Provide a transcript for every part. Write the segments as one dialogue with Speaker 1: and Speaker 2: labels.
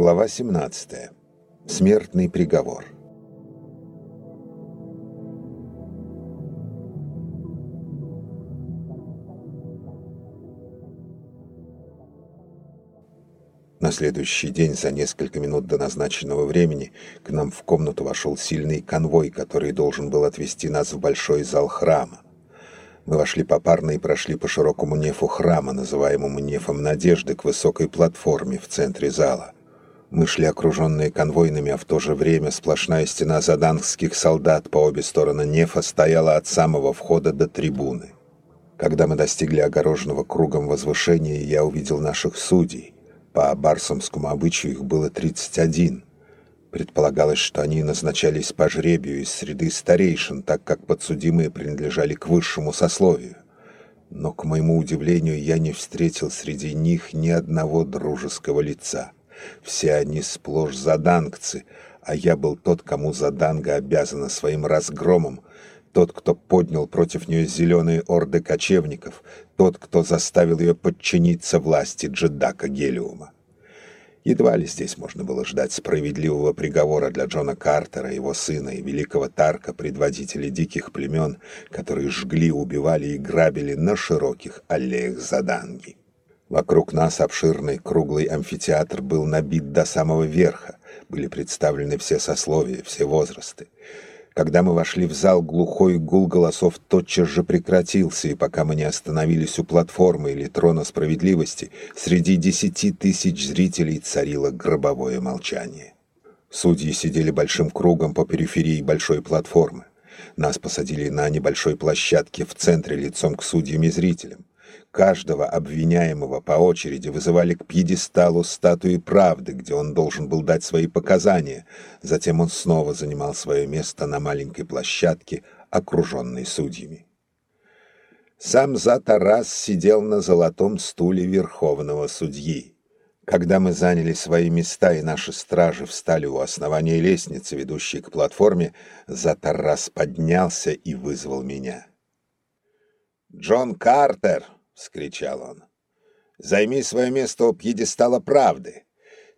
Speaker 1: Глава 17. Смертный приговор. На следующий день, за несколько минут до назначенного времени, к нам в комнату вошел сильный конвой, который должен был отвезти нас в большой зал храма. Мы вошли попарно и прошли по широкому нефу храма, называемому нефом Надежды, к высокой платформе в центре зала. Мы шли окруженные конвойными, а в то же время сплошная стена задангских солдат по обе стороны нефа стояла от самого входа до трибуны. Когда мы достигли огороженного кругом возвышения, я увидел наших судей. По барсомскому обычаю их было 31. Предполагалось, что они назначались по жребию из среды старейшин, так как подсудимые принадлежали к высшему сословию. Но, к моему удивлению, я не встретил среди них ни одного дружеского лица. Все они сплошь задангцы, а я был тот, кому заданга обязана своим разгромом, тот, кто поднял против нее зеленые орды кочевников, тот, кто заставил ее подчиниться власти Джедака Гелиума. Едва ли здесь можно было ждать справедливого приговора для Джона Картера, его сына и великого Тарка, предводителей диких племен, которые жгли, убивали и грабили на широких аллеях Заданги. Вокруг нас обширный круглый амфитеатр был набит до самого верха, были представлены все сословия, все возрасты. Когда мы вошли в зал, глухой гул голосов тотчас же прекратился, и пока мы не остановились у платформы или трона справедливости, среди десяти тысяч зрителей царило гробовое молчание. Судьи сидели большим кругом по периферии большой платформы. Нас посадили на небольшой площадке в центре лицом к судьям и зрителям. Каждого обвиняемого по очереди вызывали к пьедесталу статуи правды, где он должен был дать свои показания. Затем он снова занимал свое место на маленькой площадке, окруженной судьями. Сам Затарас сидел на золотом стуле верховного судьи. Когда мы заняли свои места и наши стражи встали у основания лестницы, ведущей к платформе, Затарас поднялся и вызвал меня. «Джон Картер!» — вскричал он. «Займи свое место у пьедестала правды.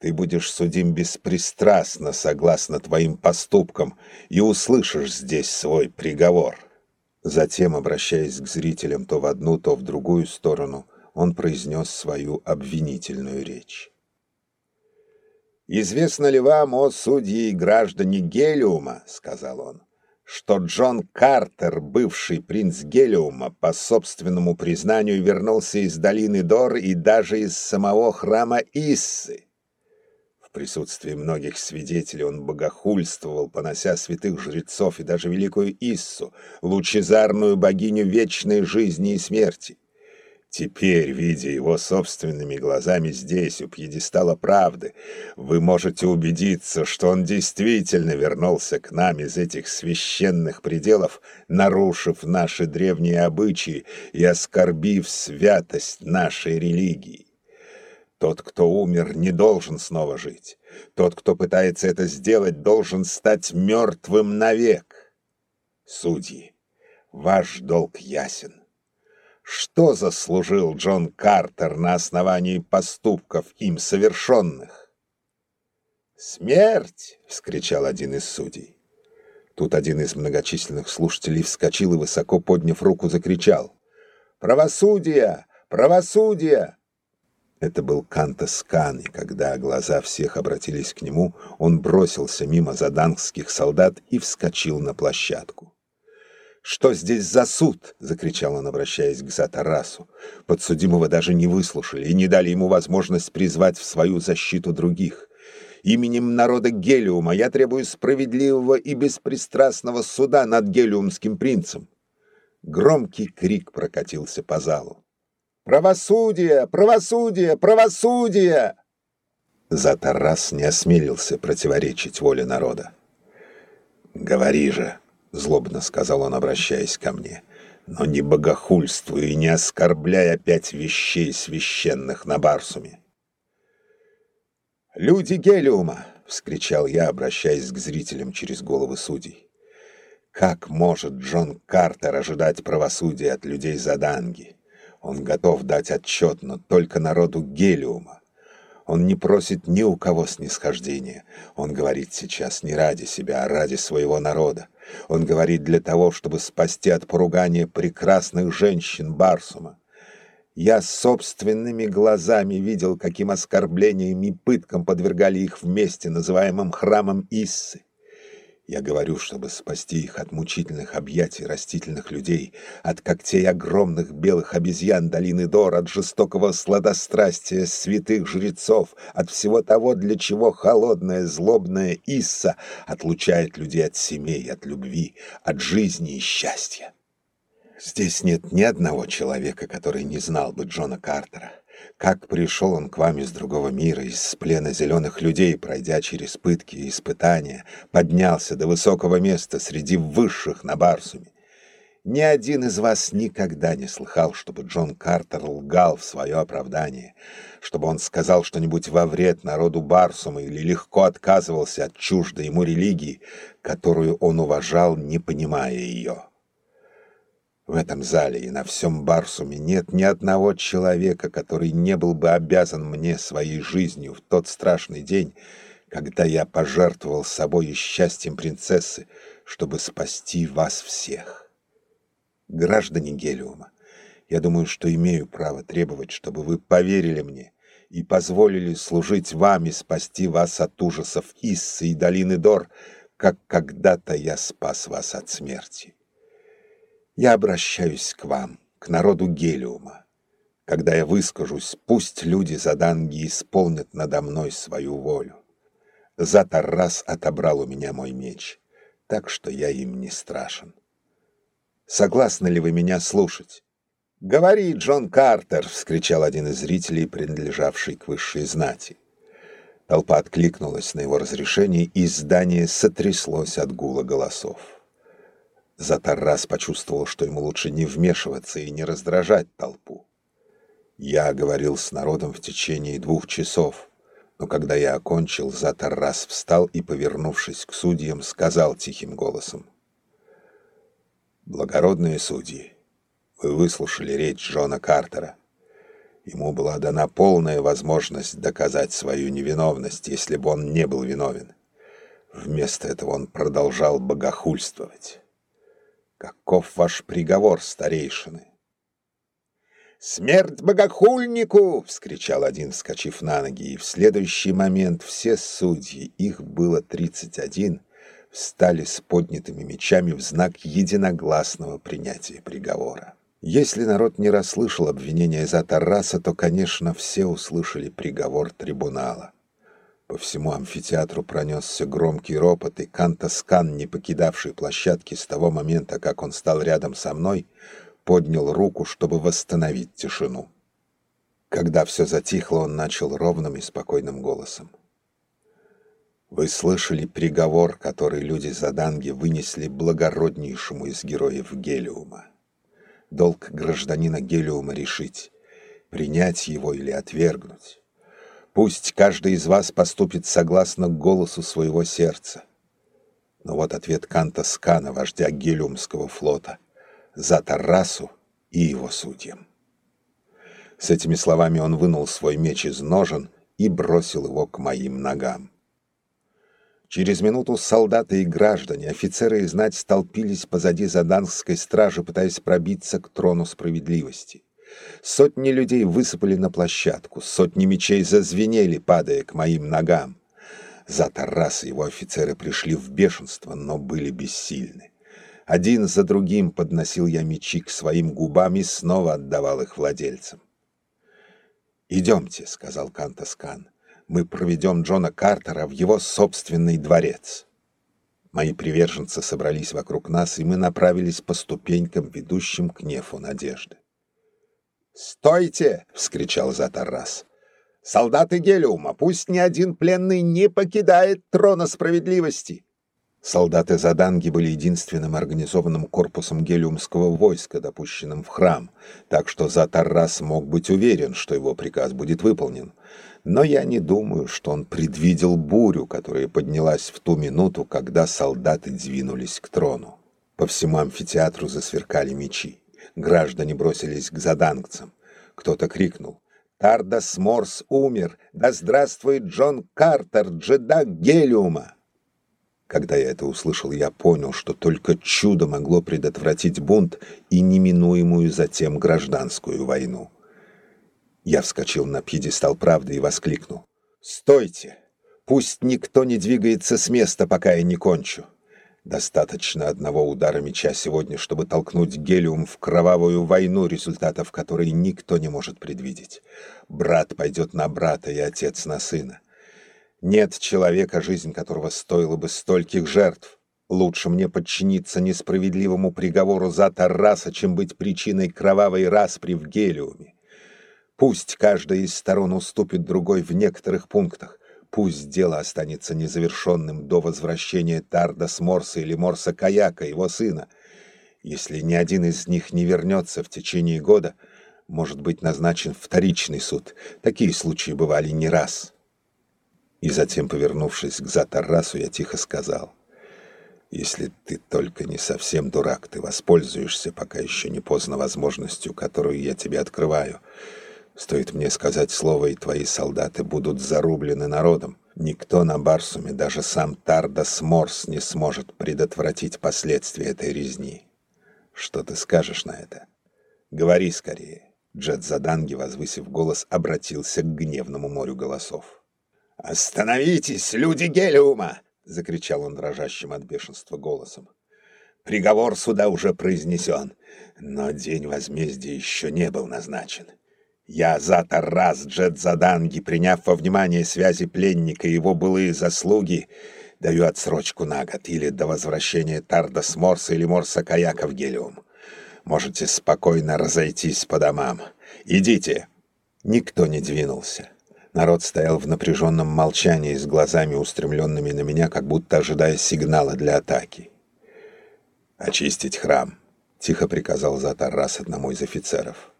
Speaker 1: Ты будешь судим беспристрастно, согласно твоим поступкам, и услышишь здесь свой приговор». Затем, обращаясь к зрителям то в одну, то в другую сторону, он произнес свою обвинительную речь. «Известно ли вам, о судьи и граждане Гелиума, — сказал он, что Джон Картер, бывший принц Гелиума, по собственному признанию вернулся из долины Дор и даже из самого храма Иссы. В присутствии многих свидетелей он богохульствовал, понося святых жрецов и даже великую Иссу, лучезарную богиню вечной жизни и смерти. Теперь, видя его собственными глазами здесь, у пьедестала правды, вы можете убедиться, что он действительно вернулся к нам из этих священных пределов, нарушив наши древние обычаи и оскорбив святость нашей религии. Тот, кто умер, не должен снова жить. Тот, кто пытается это сделать, должен стать мертвым навек. Судьи, ваш долг ясен. Что заслужил Джон Картер на основании поступков им совершенных? «Смерть!» — вскричал один из судей. Тут один из многочисленных слушателей вскочил и, высоко подняв руку, закричал. «Правосудие! Правосудие!» Это был Кантес Кан, и когда глаза всех обратились к нему, он бросился мимо задангских солдат и вскочил на площадку. «Что здесь за суд?» — закричал он, обращаясь к Затарасу. Подсудимого даже не выслушали и не дали ему возможность призвать в свою защиту других. Именем народа Гелиума я требую справедливого и беспристрастного суда над гелиумским принцем. Громкий крик прокатился по залу. «Правосудие! Правосудие! Правосудие!» Затарас не осмелился противоречить воле народа. «Говори же!» — злобно сказал он, обращаясь ко мне. «Но не богохульствуй и не оскорбляй опять вещей священных на Барсуме». «Люди Гелиума!» — вскричал я, обращаясь к зрителям через головы судей. «Как может Джон Картер ожидать правосудия от людей Заданги? Он готов дать отчет, но только народу Гелиума. Он не просит ни у кого снисхождения. Он говорит сейчас не ради себя, а ради своего народа. Он говорит для того, чтобы спасти от поругания прекрасных женщин Барсума. Я собственными глазами видел, каким оскорблениям и пыткам подвергали их вместе, называемым храмом Иссы. Я говорю, чтобы спасти их от мучительных объятий растительных людей, от когтей огромных белых обезьян долины Дор, от жестокого сладострастия святых жрецов, от всего того, для чего холодная злобная Исса отлучает людей от семей, от любви, от жизни и счастья. Здесь нет ни одного человека, который не знал бы Джона Картера. Как пришел он к вам из другого мира, из плена зеленых людей, пройдя через пытки и испытания, поднялся до высокого места среди высших на Барсуме. Ни один из вас никогда не слыхал, чтобы Джон Картер лгал в свое оправдание, чтобы он сказал что-нибудь во вред народу Барсума или легко отказывался от чуждой ему религии, которую он уважал, не понимая ее. В этом зале и на всем Барсуме нет ни одного человека, который не был бы обязан мне своей жизнью в тот страшный день, когда я пожертвовал собой и счастьем принцессы, чтобы спасти вас всех. Граждане Гелиума, я думаю, что имею право требовать, чтобы вы поверили мне и позволили служить вам и спасти вас от ужасов Иссы и долины Дор, как когда-то я спас вас от смерти. Я обращаюсь к вам, к народу Гелиума. Когда я выскажусь, пусть люди Заданги исполнят надо мной свою волю. Затаррас отобрал у меня мой меч, так что я им не страшен. Согласны ли вы меня слушать? «Говори, Джон Картер!» — вскричал один из зрителей, принадлежавший к высшей знати. Толпа откликнулась на его разрешение, и здание сотряслось от гула голосов. Затаррас почувствовал, что ему лучше не вмешиваться и не раздражать толпу. Я говорил с народом в течение двух часов, но когда я окончил, Затаррас встал и, повернувшись к судьям, сказал тихим голосом. «Благородные судьи, вы выслушали речь Джона Картера. Ему была дана полная возможность доказать свою невиновность, если бы он не был виновен. Вместо этого он продолжал богохульствовать. Каков ваш приговор, старейшины? «Смерть богохульнику!» — вскричал один, вскочив на ноги, и в следующий момент все судьи, их было тридцать один, встали с поднятыми мечами в знак единогласного принятия приговора. Если народ не расслышал обвинения за Тараса, то, конечно, все услышали приговор трибунала. По всему амфитеатру пронесся громкий ропот, и Кантос Кан, не покидавший площадки с того момента, как он стал рядом со мной, поднял руку, чтобы восстановить тишину. Когда все затихло, он начал ровным и спокойным голосом. Вы слышали приговор, который люди Зоданги вынесли благороднейшему из героев Гелиума. Долг гражданина Гелиума решить, принять его или отвергнуть. Пусть каждый из вас поступит согласно голосу своего сердца. Но вот ответ Канта Скана, вождя Гелиумского флота, за Тарасу и его судьям. С этими словами он вынул свой меч из ножен и бросил его к моим ногам. Через минуту солдаты и граждане, офицеры и знать столпились позади заданской стражи, пытаясь пробиться к трону справедливости. Сотни людей высыпали на площадку, сотни мечей зазвенели, падая к моим ногам. Зат Аррас и его офицеры пришли в бешенство, но были бессильны. Один за другим подносил я мечи к своим губам и снова отдавал их владельцам. «Идемте», — сказал Кантос Кан, — «мы проведем Джона Картера в его собственный дворец». Мои приверженцы собрались вокруг нас, и мы направились по ступенькам, ведущим к нефу надежды. «Стойте!» — вскричал Затаррас. «Солдаты Гелиума, пусть ни один пленный не покидает трона справедливости!» Солдаты Заданги были единственным организованным корпусом гелиумского войска, допущенным в храм, так что Затаррас мог быть уверен, что его приказ будет выполнен. Но я не думаю, что он предвидел бурю, которая поднялась в ту минуту, когда солдаты двинулись к трону. По всему амфитеатру засверкали мечи. Граждане бросились к задангцам. Кто-то крикнул Тардас Морс умер! Да здравствует Джон Картер, джедак Гелиума!» Когда я это услышал, я понял, что только чудо могло предотвратить бунт и неминуемую затем гражданскую войну. Я вскочил на пьедестал правды и воскликнул. «Стойте! Пусть никто не двигается с места, пока я не кончу. Достаточно одного удара меча сегодня, чтобы толкнуть Гелиум в кровавую войну, результатов которой никто не может предвидеть. Брат пойдет на брата и отец на сына. Нет человека, жизнь которого стоила бы стольких жертв. Лучше мне подчиниться несправедливому приговору за Тарраса, чем быть причиной кровавой распри в Гелиуме. Пусть каждая из сторон уступит другой в некоторых пунктах. Пусть дело останется незавершенным до возвращения Тарда с Морса или Морса Каяка, его сына. Если ни один из них не вернется в течение года, может быть назначен вторичный суд. Такие случаи бывали не раз. И затем, повернувшись к Затаррасу, я тихо сказал, «Если ты только не совсем дурак, ты воспользуешься, пока еще не поздно, возможностью, которую я тебе открываю. Стоит мне сказать слово, и твои солдаты будут зарублены народом. Никто на Барсуме, даже сам Тардас Морс, не сможет предотвратить последствия этой резни. Что ты скажешь на это? Говори скорее». Джет Заданги, возвысив голос, обратился к гневному морю голосов. «Остановитесь, люди Гелиума!» — закричал он дрожащим от бешенства голосом. «Приговор суда уже произнесен, но день возмездия еще не был назначен. Я за Тарас Джетзаданги, приняв во внимание связи пленника и его былые заслуги, даю отсрочку на год или до возвращения Тардас Морса или Морса Каяка в Гелиум. Можете спокойно разойтись по домам. Идите!» Никто не двинулся. Народ стоял в напряженном молчании с глазами устремленными на меня, как будто ожидая сигнала для атаки. «Очистить храм», — тихо приказал Зат Аррас одному из офицеров.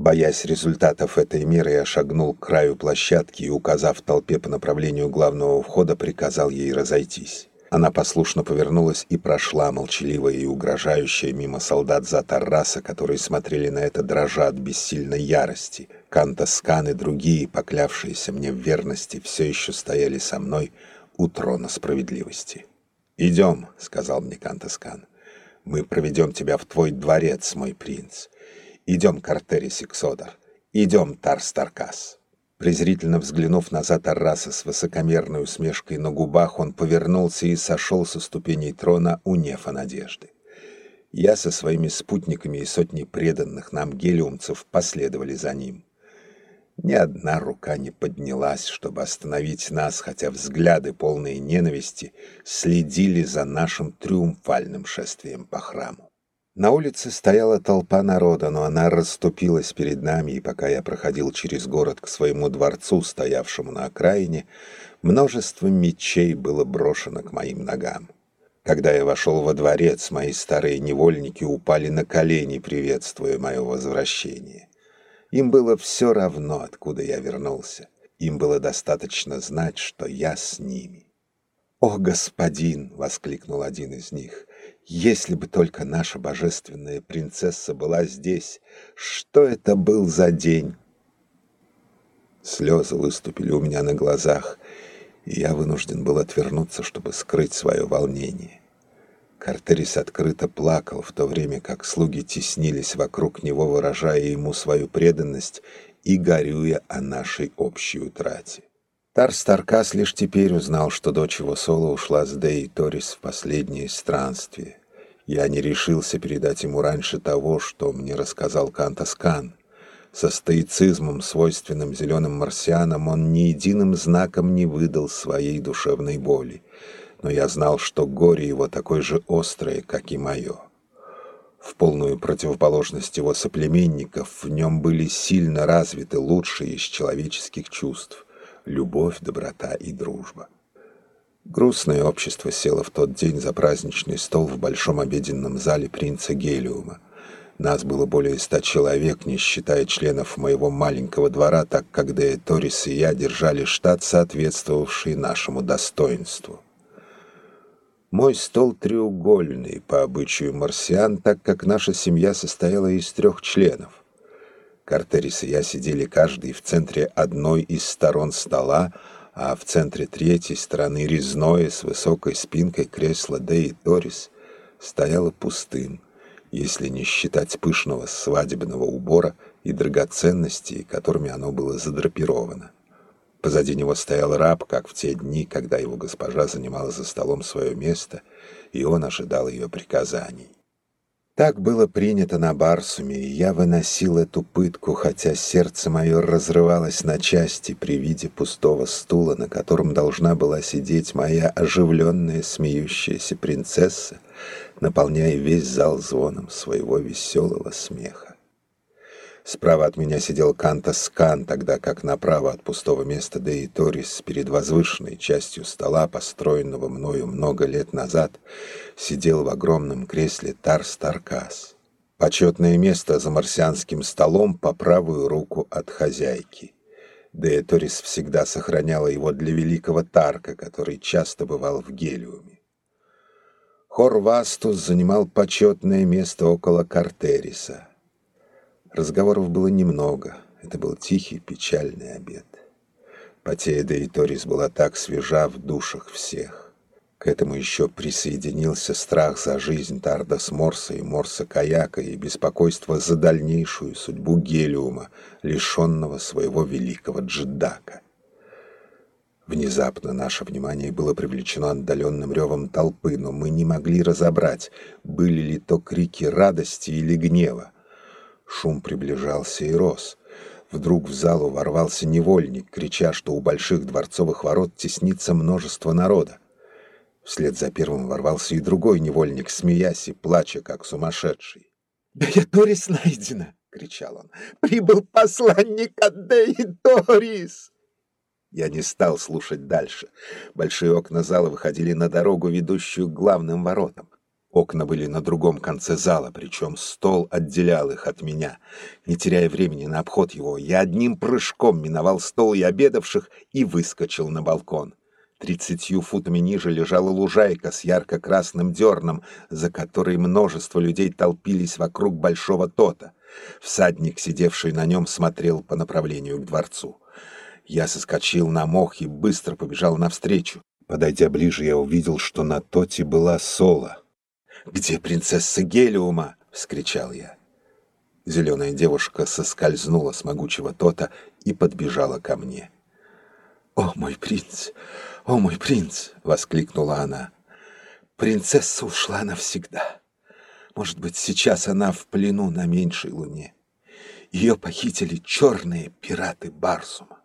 Speaker 1: Боясь результатов этой меры, я шагнул к краю площадки и, указав толпе по направлению главного входа, приказал ей разойтись. Она послушно повернулась и прошла, молчаливая и угрожающая, мимо солдат Зат Арраса, которые смотрели на это дрожа от бессильной ярости. Кантос Кан и другие, поклявшиеся мне в верности, все еще стояли со мной у трона справедливости. «Идем», — сказал мне Кантос Кан. «Мы проведем тебя в твой дворец, мой принц. Идем, Карторис и Ксодар. Идем, Тарс Таркас». Презрительно взглянув на Зат Арраса с высокомерной усмешкой на губах, он повернулся и сошел со ступеней трона у нефа надежды. Я со своими спутниками и сотней преданных нам гелиумцев последовали за ним. Ни одна рука не поднялась, чтобы остановить нас, хотя взгляды, полные ненависти, следили за нашим триумфальным шествием по храму. На улице стояла толпа народа, но она расступилась перед нами, и пока я проходил через город к своему дворцу, стоявшему на окраине, множество мечей было брошено к моим ногам. Когда я вошел во дворец, мои старые невольники упали на колени, приветствуя мое возвращение. Им было все равно, откуда я вернулся. Им было достаточно знать, что я с ними. «О, господин!» — воскликнул один из них. Если бы только наша божественная принцесса была здесь, что это был за день? Слезы выступили у меня на глазах, и я вынужден был отвернуться, чтобы скрыть свое волнение. Картерис открыто плакал, в то время как слуги теснились вокруг него, выражая ему свою преданность и горюя о нашей общей утрате. Тарс Таркас лишь теперь узнал, что дочь его Соло ушла с Дей Торис в последнее странствие. Я не решился передать ему раньше того, что мне рассказал Кантаскан. Со стоицизмом, свойственным зеленым марсианам, он ни единым знаком не выдал своей душевной боли. Но я знал, что горе его такое же острое, как и мое. В полную противоположность его соплеменников в нем были сильно развиты лучшие из человеческих чувств — любовь, доброта и дружба. Грустное общество село в тот день за праздничный стол в большом обеденном зале принца Гелиума. Нас было более ста человек, не считая членов моего маленького двора, так как Дея Торис и я держали штат, соответствовавший нашему достоинству. Мой стол треугольный, по обычаю марсиан, так как наша семья состояла из трех членов. Картерис и я сидели каждый в центре одной из сторон стола, а в центре третьей стороны резное с высокой спинкой кресло Деи Торис стояло пустым, если не считать пышного свадебного убора и драгоценностей, которыми оно было задрапировано. Позади него стоял раб, как в те дни, когда его госпожа занимала за столом свое место, и он ожидал ее приказаний. Так было принято на Барсуме, и я выносил эту пытку, хотя сердце мое разрывалось на части при виде пустого стула, на котором должна была сидеть моя оживленная смеющаяся принцесса, наполняя весь зал звоном своего веселого смеха. Справа от меня сидел Канта Скан, тогда как направо от пустого места Деи Торис перед возвышенной частью стола, построенного мною много лет назад, сидел в огромном кресле Тарс Таркас. Почетное место за марсианским столом по правую руку от хозяйки. Дея Торис всегда сохраняла его для великого Тарка, который часто бывал в Гелиуме. Хор Вастус занимал почетное место около Картериса — Разговоров было немного. Это был тихий, печальный обед. Потея де Торис была так свежа в душах всех. К этому еще присоединился страх за жизнь Тардас Морса и Морса Каяка и беспокойство за дальнейшую судьбу Гелиума, лишенного своего великого джедака. Внезапно наше внимание было привлечено отдаленным ревом толпы, но мы не могли разобрать, были ли то крики радости или гнева. Шум приближался и рос. Вдруг в залу ворвался невольник, крича, что у больших дворцовых ворот теснится множество народа. Вслед за первым ворвался и другой невольник, смеясь и плача, как сумасшедший.
Speaker 2: «Дея найдена!» — кричал он. «Прибыл посланник от Деи
Speaker 1: Я не стал слушать дальше. Большие окна зала выходили на дорогу, ведущую к главным воротам. Окна были на другом конце зала, причем стол отделял их от меня. Не теряя времени на обход его, я одним прыжком миновал стол и обедавших и выскочил на балкон. Тридцатью футами ниже лежала лужайка с ярко-красным дерном, за которой множество людей толпились вокруг большого тота. Всадник, сидевший на нем, смотрел по направлению к дворцу. Я соскочил на мох и быстро побежал навстречу. Подойдя ближе, я увидел, что на тоте была Сола. «Где принцесса Гелиума?» — вскричал я. Зеленая девушка соскользнула с могучего тота и подбежала ко мне. «О, мой принц! О, мой принц!» — воскликнула она. «Принцесса ушла навсегда. Может быть, сейчас она в плену на меньшей луне. Ее похитили черные пираты Барсума.